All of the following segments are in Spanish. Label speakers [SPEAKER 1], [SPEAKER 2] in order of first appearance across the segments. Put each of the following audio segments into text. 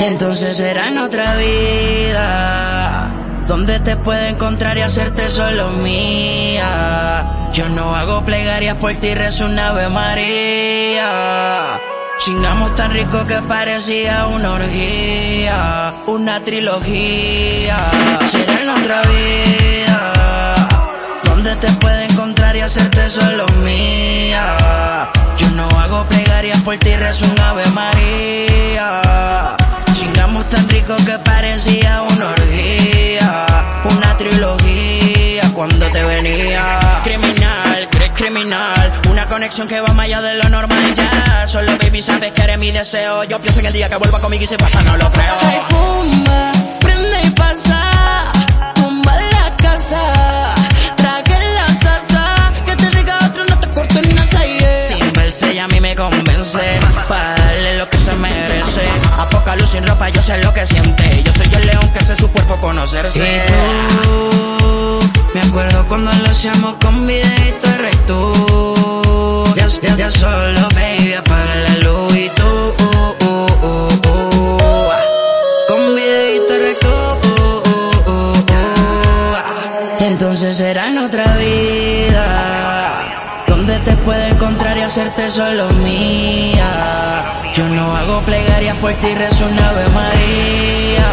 [SPEAKER 1] Entonces será en otra vida donde te puedo encontrar y hacerte solo mía. Yo no hago plegarias por ti, rezo una Ave María. Chingamos tan rico que parecía una orgía, una trilogía. Será en otra vida hacerte solo mía. Yo no hago plegarias por ti, rezo una Ave María. Chingamos tan rico que parecía una orgía, una trilogía cuando te venía. Criminal, crees criminal, una conexión que va más allá de lo normal ya. Solo baby sabes que eres mi deseo. Yo pienso en el día que vuelva conmigo y se pasa, no lo creo. Me convence para darle lo que se merece. A poca luz sin ropa yo sé lo que siente. Yo soy el león que hace su cuerpo conocerse. Y tú, me acuerdo cuando lo hacíamos con videito de tú. Ya, ya, ya solo baby apaga la luz y tú. Con videito de Entonces será en otra vida hacerte solo mía. Yo no hago plegarias por ti, rezo una Ave María.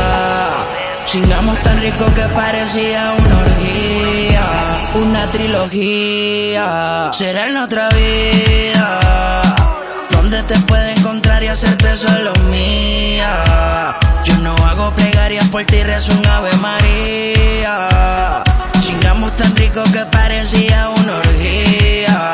[SPEAKER 1] Chingamos tan rico que parecía una orgía, una trilogía. Será en otra vida donde te puedo encontrar y hacerte solo mía. Yo no hago plegarias por ti, rezo una Ave María. Chingamos tan rico que parecía una orgía,